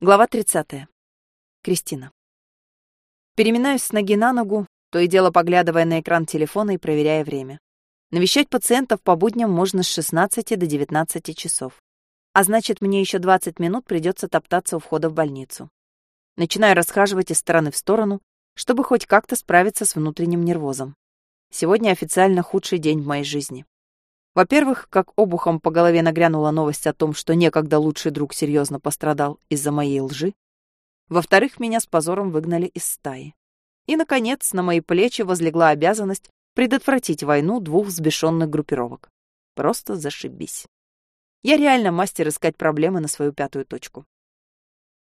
Глава 30. Кристина. Переминаюсь с ноги на ногу, то и дело поглядывая на экран телефона и проверяя время. Навещать пациентов по будням можно с 16 до 19 часов. А значит, мне еще 20 минут придется топтаться у входа в больницу. Начинаю расхаживать из стороны в сторону, чтобы хоть как-то справиться с внутренним нервозом. Сегодня официально худший день в моей жизни. Во-первых, как обухом по голове нагрянула новость о том, что некогда лучший друг серьезно пострадал из-за моей лжи. Во-вторых, меня с позором выгнали из стаи. И, наконец, на мои плечи возлегла обязанность предотвратить войну двух взбешенных группировок. Просто зашибись. Я реально мастер искать проблемы на свою пятую точку.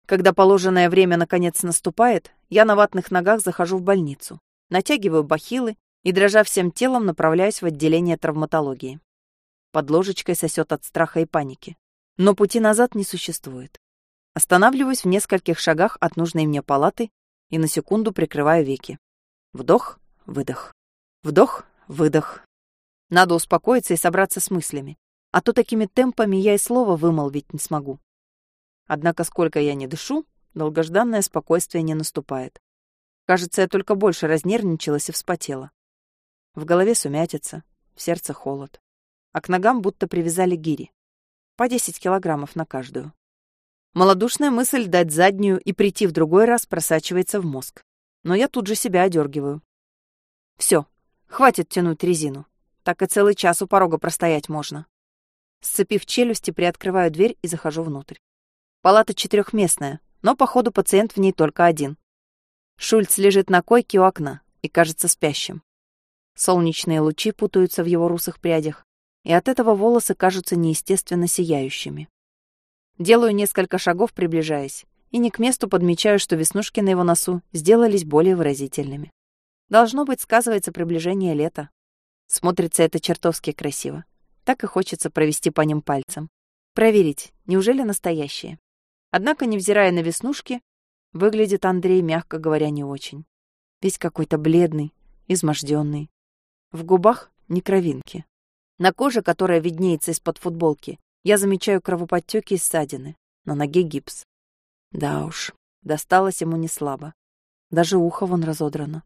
Когда положенное время наконец наступает, я на ватных ногах захожу в больницу, натягиваю бахилы и, дрожа всем телом, направляюсь в отделение травматологии. Под ложечкой сосет от страха и паники. Но пути назад не существует. Останавливаюсь в нескольких шагах от нужной мне палаты и на секунду прикрываю веки. Вдох, выдох. Вдох, выдох. Надо успокоиться и собраться с мыслями. А то такими темпами я и слова вымолвить не смогу. Однако, сколько я не дышу, долгожданное спокойствие не наступает. Кажется, я только больше разнервничалась и вспотела. В голове сумятица, в сердце холод а к ногам будто привязали гири. По 10 килограммов на каждую. Малодушная мысль дать заднюю и прийти в другой раз просачивается в мозг. Но я тут же себя одергиваю. Все, хватит тянуть резину. Так и целый час у порога простоять можно. Сцепив челюсти, приоткрываю дверь и захожу внутрь. Палата четырехместная, но, походу, пациент в ней только один. Шульц лежит на койке у окна и кажется спящим. Солнечные лучи путаются в его русых прядях, и от этого волосы кажутся неестественно сияющими. Делаю несколько шагов, приближаясь, и не к месту подмечаю, что веснушки на его носу сделались более выразительными. Должно быть, сказывается приближение лета. Смотрится это чертовски красиво. Так и хочется провести по ним пальцем. Проверить, неужели настоящие. Однако, невзирая на веснушки, выглядит Андрей, мягко говоря, не очень. Весь какой-то бледный, изможденный. В губах ни кровинки. На коже, которая виднеется из-под футболки, я замечаю кровоподтеки и ссадины. На ноге гипс. Да уж, досталось ему не слабо. Даже ухо вон разодрано.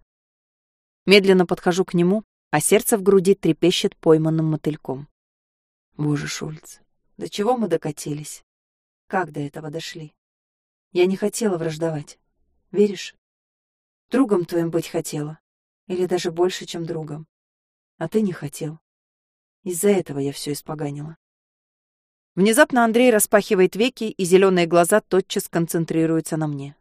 Медленно подхожу к нему, а сердце в груди трепещет пойманным мотыльком. Боже, Шульц, до чего мы докатились? Как до этого дошли? Я не хотела враждовать. Веришь? Другом твоим быть хотела. Или даже больше, чем другом. А ты не хотел. Из-за этого я все испоганила. Внезапно Андрей распахивает веки, и зеленые глаза тотчас концентрируются на мне.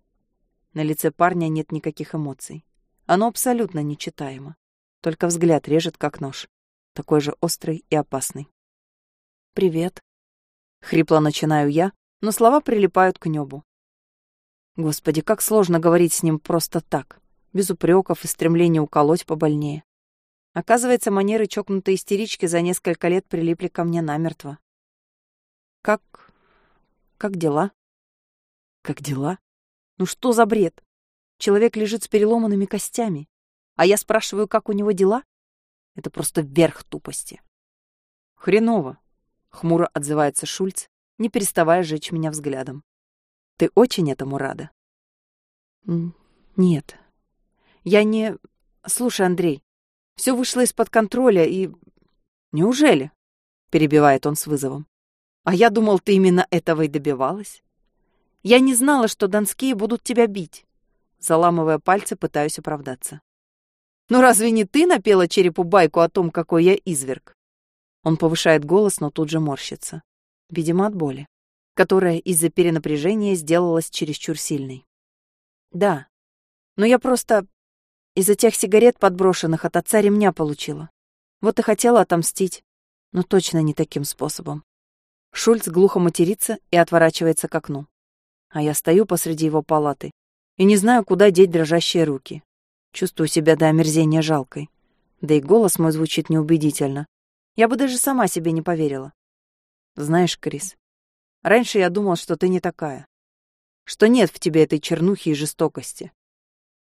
На лице парня нет никаких эмоций. Оно абсолютно нечитаемо. Только взгляд режет, как нож. Такой же острый и опасный. «Привет». Хрипло начинаю я, но слова прилипают к небу. Господи, как сложно говорить с ним просто так, без упреков и стремления уколоть побольнее. Оказывается, манеры чокнутой истерички за несколько лет прилипли ко мне намертво. Как... как дела? Как дела? Ну что за бред? Человек лежит с переломанными костями, а я спрашиваю, как у него дела? Это просто верх тупости. Хреново, хмуро отзывается Шульц, не переставая жечь меня взглядом. Ты очень этому рада? Нет. Я не... Слушай, Андрей, все вышло из-под контроля и... Неужели? Перебивает он с вызовом. А я думал, ты именно этого и добивалась. Я не знала, что донские будут тебя бить. Заламывая пальцы, пытаюсь оправдаться. Ну разве не ты напела черепу байку о том, какой я изверг? Он повышает голос, но тут же морщится. Видимо, от боли, которая из-за перенапряжения сделалась чересчур сильной. Да, но я просто... Из-за тех сигарет, подброшенных от отца, ремня получила. Вот и хотела отомстить. Но точно не таким способом. Шульц глухо матерится и отворачивается к окну. А я стою посреди его палаты и не знаю, куда деть дрожащие руки. Чувствую себя до омерзения жалкой. Да и голос мой звучит неубедительно. Я бы даже сама себе не поверила. Знаешь, Крис, раньше я думал, что ты не такая. Что нет в тебе этой чернухи и жестокости.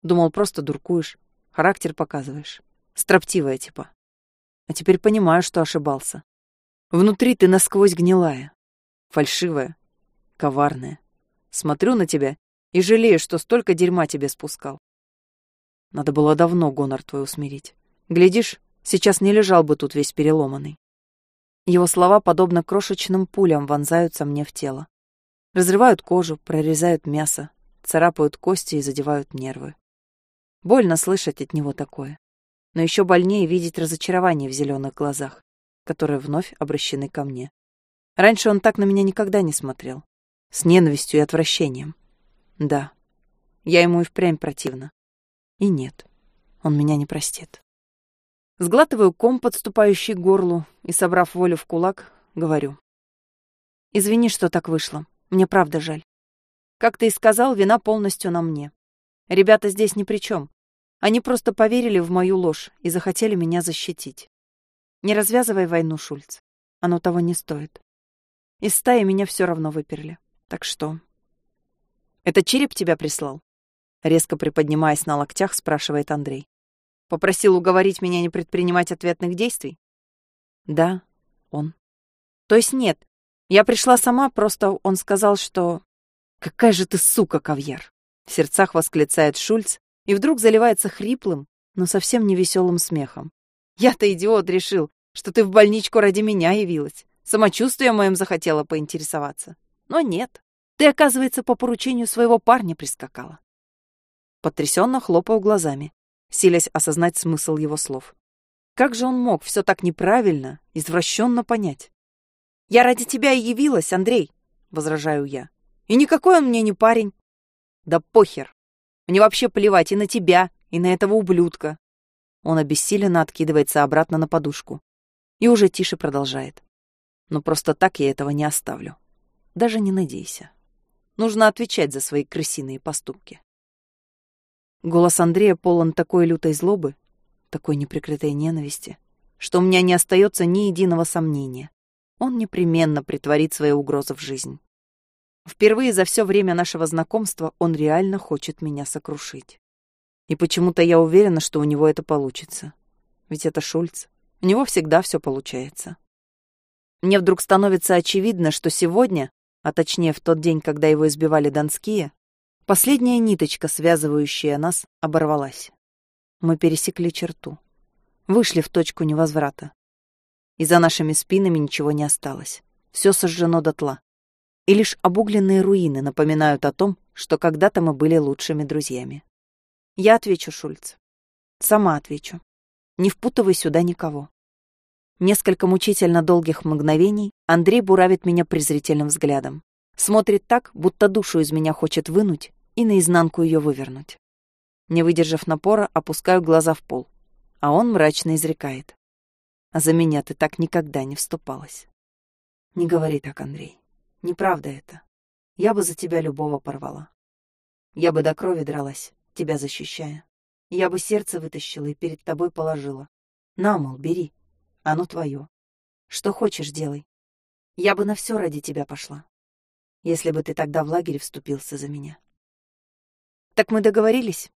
Думал, просто дуркуешь, характер показываешь. Строптивая типа. А теперь понимаю, что ошибался. Внутри ты насквозь гнилая, фальшивая, коварная. Смотрю на тебя и жалею, что столько дерьма тебе спускал. Надо было давно гонор твой усмирить. Глядишь, сейчас не лежал бы тут весь переломанный. Его слова, подобно крошечным пулям, вонзаются мне в тело. Разрывают кожу, прорезают мясо, царапают кости и задевают нервы. Больно слышать от него такое. Но еще больнее видеть разочарование в зеленых глазах, которые вновь обращены ко мне. Раньше он так на меня никогда не смотрел. С ненавистью и отвращением. Да, я ему и впрямь противна. И нет, он меня не простит. Сглатываю ком, подступающий к горлу, и, собрав волю в кулак, говорю. «Извини, что так вышло. Мне правда жаль. Как ты и сказал, вина полностью на мне. Ребята здесь ни при чем. Они просто поверили в мою ложь и захотели меня защитить. Не развязывай войну, Шульц. Оно того не стоит. Из стаи меня все равно выперли. Так что... Это череп тебя прислал? Резко приподнимаясь на локтях, спрашивает Андрей. Попросил уговорить меня не предпринимать ответных действий? Да, он. То есть нет. Я пришла сама, просто он сказал, что... Какая же ты сука, Кавьер! В сердцах восклицает Шульц и вдруг заливается хриплым, но совсем не веселым смехом. Я-то идиот решил, что ты в больничку ради меня явилась. Самочувствием моим захотела поинтересоваться. Но нет. Ты, оказывается, по поручению своего парня прискакала. Потрясенно хлопаю глазами силясь осознать смысл его слов. Как же он мог все так неправильно, извращенно понять? «Я ради тебя и явилась, Андрей», — возражаю я. «И никакой он мне не парень». «Да похер. Мне вообще плевать и на тебя, и на этого ублюдка». Он обессиленно откидывается обратно на подушку и уже тише продолжает. «Но просто так я этого не оставлю. Даже не надейся. Нужно отвечать за свои крысиные поступки». Голос Андрея полон такой лютой злобы, такой неприкрытой ненависти, что у меня не остается ни единого сомнения. Он непременно притворит свои угрозы в жизнь. Впервые за все время нашего знакомства он реально хочет меня сокрушить. И почему-то я уверена, что у него это получится. Ведь это Шульц. У него всегда все получается. Мне вдруг становится очевидно, что сегодня, а точнее в тот день, когда его избивали донские, Последняя ниточка, связывающая нас, оборвалась. Мы пересекли черту. Вышли в точку невозврата. И за нашими спинами ничего не осталось. Все сожжено дотла. И лишь обугленные руины напоминают о том, что когда-то мы были лучшими друзьями. Я отвечу, Шульц. Сама отвечу. Не впутывай сюда никого. Несколько мучительно долгих мгновений Андрей буравит меня презрительным взглядом. Смотрит так, будто душу из меня хочет вынуть и наизнанку ее вывернуть. Не выдержав напора, опускаю глаза в пол, а он мрачно изрекает. А за меня ты так никогда не вступалась. Не говори так, Андрей. Неправда это. Я бы за тебя любого порвала. Я бы до крови дралась, тебя защищая. Я бы сердце вытащила и перед тобой положила. На, мол, бери. Оно твое. Что хочешь, делай. Я бы на все ради тебя пошла. Если бы ты тогда в лагере вступился за меня. «Так мы договорились?»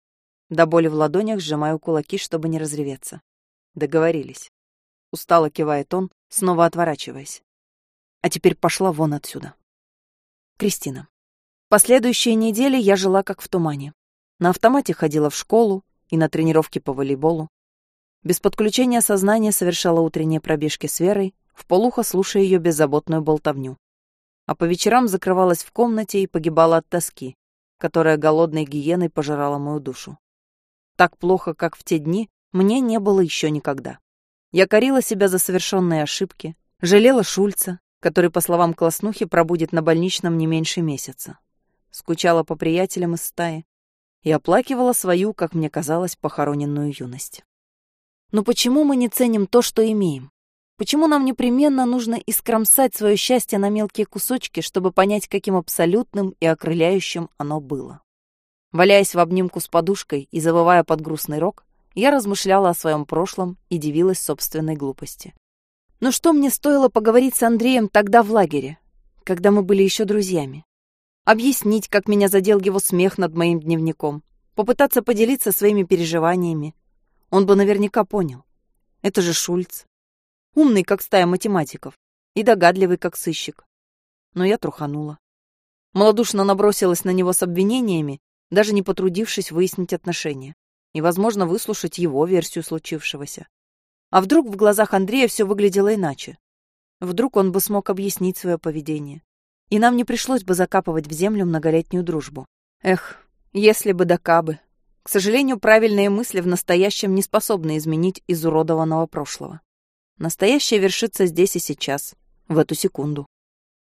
До боли в ладонях сжимаю кулаки, чтобы не разреветься. «Договорились». Устало кивает он, снова отворачиваясь. «А теперь пошла вон отсюда». Кристина. Последующие недели я жила как в тумане. На автомате ходила в школу и на тренировки по волейболу. Без подключения сознания совершала утренние пробежки с Верой, в полухо слушая ее беззаботную болтовню. А по вечерам закрывалась в комнате и погибала от тоски, которая голодной гиеной пожирала мою душу. Так плохо, как в те дни, мне не было еще никогда. Я корила себя за совершенные ошибки, жалела Шульца, который, по словам Класснухи, пробудет на больничном не меньше месяца. Скучала по приятелям из стаи и оплакивала свою, как мне казалось, похороненную юность. Но почему мы не ценим то, что имеем? Почему нам непременно нужно искромсать свое счастье на мелкие кусочки, чтобы понять, каким абсолютным и окрыляющим оно было? Валяясь в обнимку с подушкой и завывая под грустный рок, я размышляла о своем прошлом и дивилась собственной глупости. Но что мне стоило поговорить с Андреем тогда в лагере, когда мы были еще друзьями? Объяснить, как меня задел его смех над моим дневником, попытаться поделиться своими переживаниями. Он бы наверняка понял. Это же Шульц умный, как стая математиков, и догадливый, как сыщик. Но я труханула. Молодушно набросилась на него с обвинениями, даже не потрудившись выяснить отношения и, возможно, выслушать его версию случившегося. А вдруг в глазах Андрея все выглядело иначе? Вдруг он бы смог объяснить свое поведение, и нам не пришлось бы закапывать в землю многолетнюю дружбу. Эх, если бы да кабы. К сожалению, правильные мысли в настоящем не способны изменить изуродованного прошлого. Настоящее вершится здесь и сейчас, в эту секунду.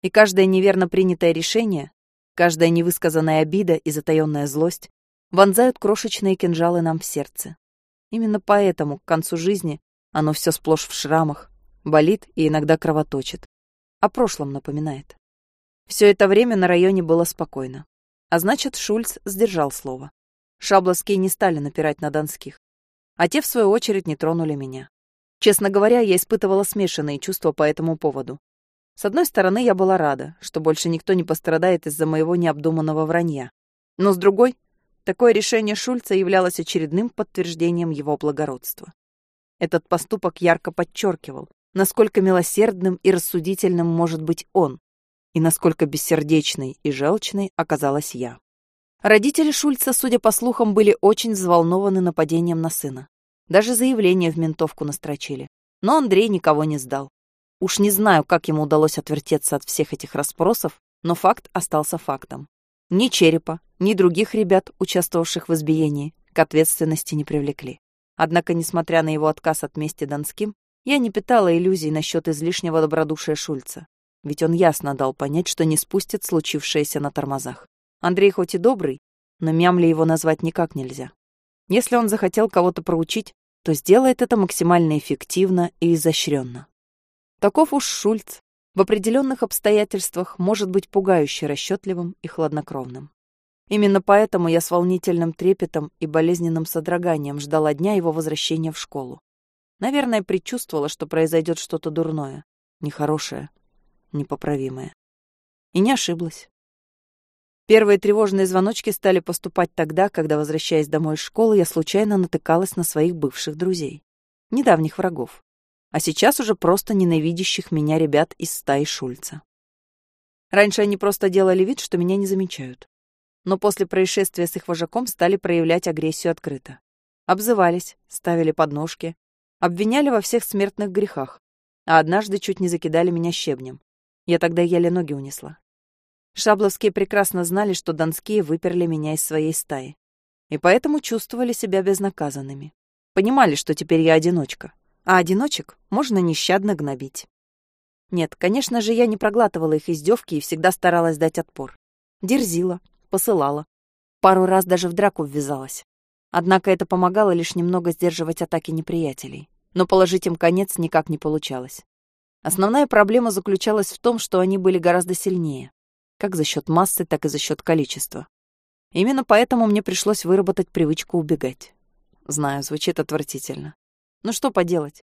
И каждое неверно принятое решение, каждая невысказанная обида и затаённая злость вонзают крошечные кинжалы нам в сердце. Именно поэтому к концу жизни оно все сплошь в шрамах, болит и иногда кровоточит. О прошлом напоминает. Все это время на районе было спокойно. А значит, Шульц сдержал слово. Шабловские не стали напирать на донских. А те, в свою очередь, не тронули меня. Честно говоря, я испытывала смешанные чувства по этому поводу. С одной стороны, я была рада, что больше никто не пострадает из-за моего необдуманного вранья. Но с другой, такое решение Шульца являлось очередным подтверждением его благородства. Этот поступок ярко подчеркивал, насколько милосердным и рассудительным может быть он, и насколько бессердечной и желчной оказалась я. Родители Шульца, судя по слухам, были очень взволнованы нападением на сына. Даже заявление в ментовку настрочили. Но Андрей никого не сдал. Уж не знаю, как ему удалось отвертеться от всех этих расспросов, но факт остался фактом. Ни Черепа, ни других ребят, участвовавших в избиении, к ответственности не привлекли. Однако, несмотря на его отказ от мести Донским, я не питала иллюзий насчет излишнего добродушия Шульца. Ведь он ясно дал понять, что не спустит случившееся на тормозах. Андрей хоть и добрый, но мямли его назвать никак нельзя. Если он захотел кого-то проучить, то сделает это максимально эффективно и изощренно. Таков уж Шульц. В определенных обстоятельствах может быть пугающе расчетливым и хладнокровным. Именно поэтому я с волнительным трепетом и болезненным содроганием ждала дня его возвращения в школу. Наверное, предчувствовала, что произойдет что-то дурное, нехорошее, непоправимое. И не ошиблась. Первые тревожные звоночки стали поступать тогда, когда, возвращаясь домой из школы, я случайно натыкалась на своих бывших друзей. Недавних врагов. А сейчас уже просто ненавидящих меня ребят из стаи Шульца. Раньше они просто делали вид, что меня не замечают. Но после происшествия с их вожаком стали проявлять агрессию открыто. Обзывались, ставили подножки, обвиняли во всех смертных грехах, а однажды чуть не закидали меня щебнем. Я тогда еле ноги унесла. Шабловские прекрасно знали, что донские выперли меня из своей стаи. И поэтому чувствовали себя безнаказанными. Понимали, что теперь я одиночка. А одиночек можно нещадно гнобить. Нет, конечно же, я не проглатывала их издевки и всегда старалась дать отпор. Дерзила, посылала. Пару раз даже в драку ввязалась. Однако это помогало лишь немного сдерживать атаки неприятелей. Но положить им конец никак не получалось. Основная проблема заключалась в том, что они были гораздо сильнее как за счет массы, так и за счет количества. Именно поэтому мне пришлось выработать привычку убегать. Знаю, звучит отвратительно. Но что поделать?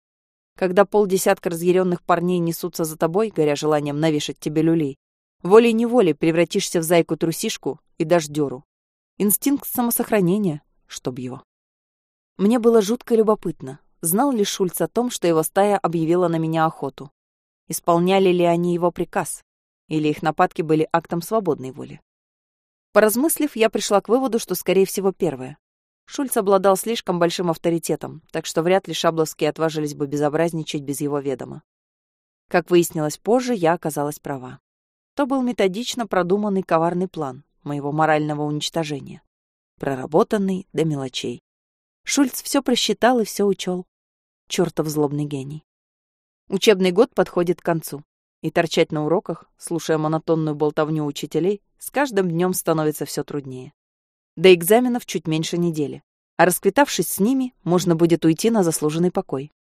Когда полдесятка разъяренных парней несутся за тобой, горя желанием навешать тебе люлей, волей-неволей превратишься в зайку-трусишку и дашь дёру. Инстинкт самосохранения, чтоб его. Мне было жутко любопытно, знал ли Шульц о том, что его стая объявила на меня охоту. Исполняли ли они его приказ? Или их нападки были актом свободной воли? Поразмыслив, я пришла к выводу, что, скорее всего, первое. Шульц обладал слишком большим авторитетом, так что вряд ли шабловские отважились бы безобразничать без его ведома. Как выяснилось позже, я оказалась права. То был методично продуманный коварный план моего морального уничтожения, проработанный до мелочей. Шульц все просчитал и все учел. Чертов злобный гений. Учебный год подходит к концу. И торчать на уроках, слушая монотонную болтовню учителей, с каждым днем становится все труднее. До экзаменов чуть меньше недели. А расквитавшись с ними, можно будет уйти на заслуженный покой.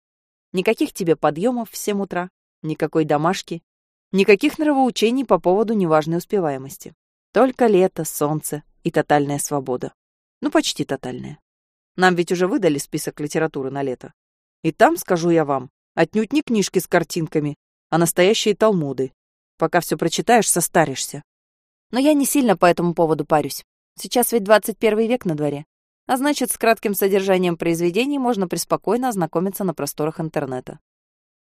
Никаких тебе подъемов в 7 утра, никакой домашки, никаких нравоучений по поводу неважной успеваемости. Только лето, солнце и тотальная свобода. Ну, почти тотальная. Нам ведь уже выдали список литературы на лето. И там, скажу я вам, отнюдь не книжки с картинками а настоящие талмуды. Пока все прочитаешь, состаришься. Но я не сильно по этому поводу парюсь. Сейчас ведь 21 век на дворе. А значит, с кратким содержанием произведений можно преспокойно ознакомиться на просторах интернета.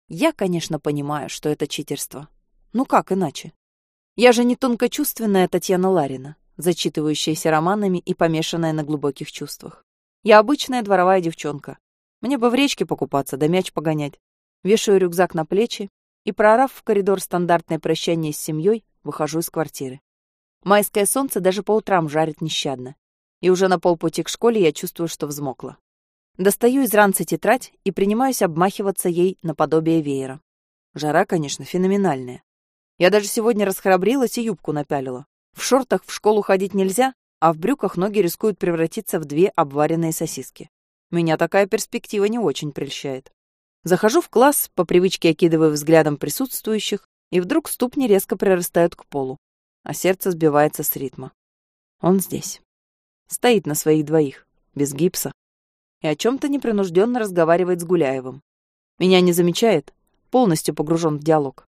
Я, конечно, понимаю, что это читерство. Ну как иначе? Я же не тонкочувственная Татьяна Ларина, зачитывающаяся романами и помешанная на глубоких чувствах. Я обычная дворовая девчонка. Мне бы в речке покупаться, да мяч погонять. Вешаю рюкзак на плечи и, проорав в коридор стандартное прощание с семьей, выхожу из квартиры. Майское солнце даже по утрам жарит нещадно. И уже на полпути к школе я чувствую, что взмокла. Достаю из ранца тетрадь и принимаюсь обмахиваться ей наподобие веера. Жара, конечно, феноменальная. Я даже сегодня расхрабрилась и юбку напялила. В шортах в школу ходить нельзя, а в брюках ноги рискуют превратиться в две обваренные сосиски. Меня такая перспектива не очень прельщает. Захожу в класс, по привычке окидывая взглядом присутствующих, и вдруг ступни резко прирастают к полу, а сердце сбивается с ритма. Он здесь. Стоит на своих двоих, без гипса, и о чем то непринужденно разговаривает с Гуляевым. Меня не замечает, полностью погружен в диалог.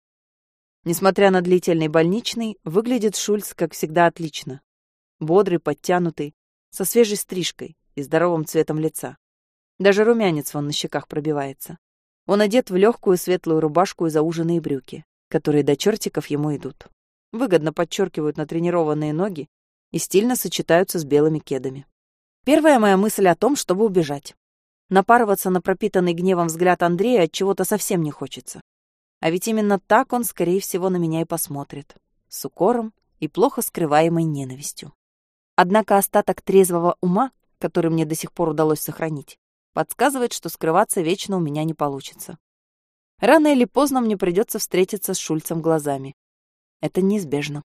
Несмотря на длительный больничный, выглядит Шульц, как всегда, отлично. Бодрый, подтянутый, со свежей стрижкой и здоровым цветом лица. Даже румянец вон на щеках пробивается. Он одет в легкую светлую рубашку и зауженные брюки, которые до чертиков ему идут. Выгодно подчеркивают натренированные ноги и стильно сочетаются с белыми кедами. Первая моя мысль о том, чтобы убежать. Напарываться на пропитанный гневом взгляд Андрея от чего-то совсем не хочется. А ведь именно так он, скорее всего, на меня и посмотрит. С укором и плохо скрываемой ненавистью. Однако остаток трезвого ума, который мне до сих пор удалось сохранить, подсказывает, что скрываться вечно у меня не получится. Рано или поздно мне придется встретиться с Шульцем глазами. Это неизбежно.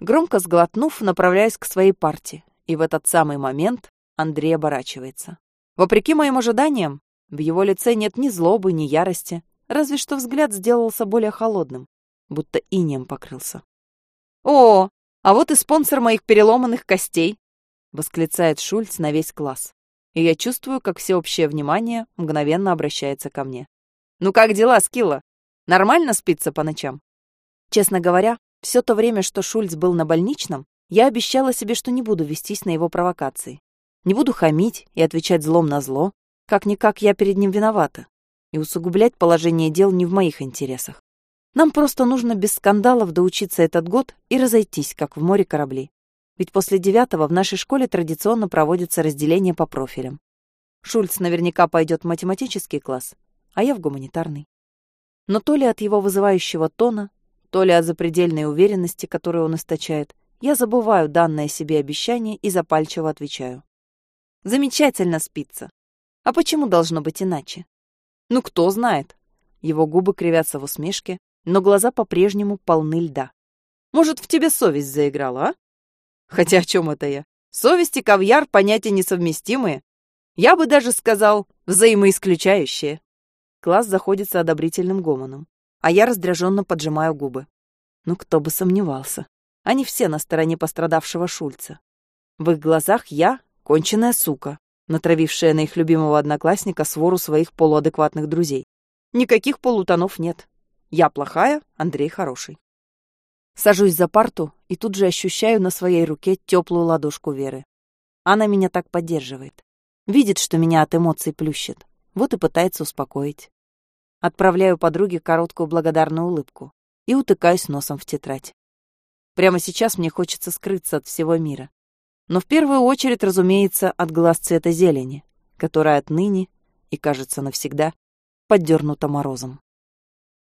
Громко сглотнув, направляюсь к своей партии, и в этот самый момент Андрей оборачивается. Вопреки моим ожиданиям, в его лице нет ни злобы, ни ярости, разве что взгляд сделался более холодным, будто инеем покрылся. «О, а вот и спонсор моих переломанных костей!» — восклицает Шульц на весь класс. И я чувствую, как всеобщее внимание мгновенно обращается ко мне. «Ну как дела, Скилла? Нормально спится по ночам?» Честно говоря, все то время, что Шульц был на больничном, я обещала себе, что не буду вестись на его провокации. Не буду хамить и отвечать злом на зло. Как-никак я перед ним виновата и усугублять положение дел не в моих интересах. Нам просто нужно без скандалов доучиться этот год и разойтись, как в море корабли. Ведь после девятого в нашей школе традиционно проводится разделение по профилям. Шульц наверняка пойдет в математический класс, а я в гуманитарный. Но то ли от его вызывающего тона, то ли от запредельной уверенности, которую он источает, я забываю данное себе обещание и запальчиво отвечаю. Замечательно спится. А почему должно быть иначе? Ну, кто знает. Его губы кривятся в усмешке, но глаза по-прежнему полны льда. Может, в тебе совесть заиграла, а? Хотя о чем это я? Совесть и кавьяр — понятия несовместимые. Я бы даже сказал, взаимоисключающие. Класс заходится одобрительным гомоном, а я раздраженно поджимаю губы. Ну, кто бы сомневался. Они все на стороне пострадавшего Шульца. В их глазах я — конченая сука, натравившая на их любимого одноклассника свору своих полуадекватных друзей. Никаких полутонов нет. Я плохая, Андрей хороший. Сажусь за парту и тут же ощущаю на своей руке теплую ладошку Веры. Она меня так поддерживает. Видит, что меня от эмоций плющит. Вот и пытается успокоить. Отправляю подруге короткую благодарную улыбку и утыкаюсь носом в тетрадь. Прямо сейчас мне хочется скрыться от всего мира но в первую очередь, разумеется, от глаз цвета зелени, которая отныне и, кажется, навсегда поддернута морозом.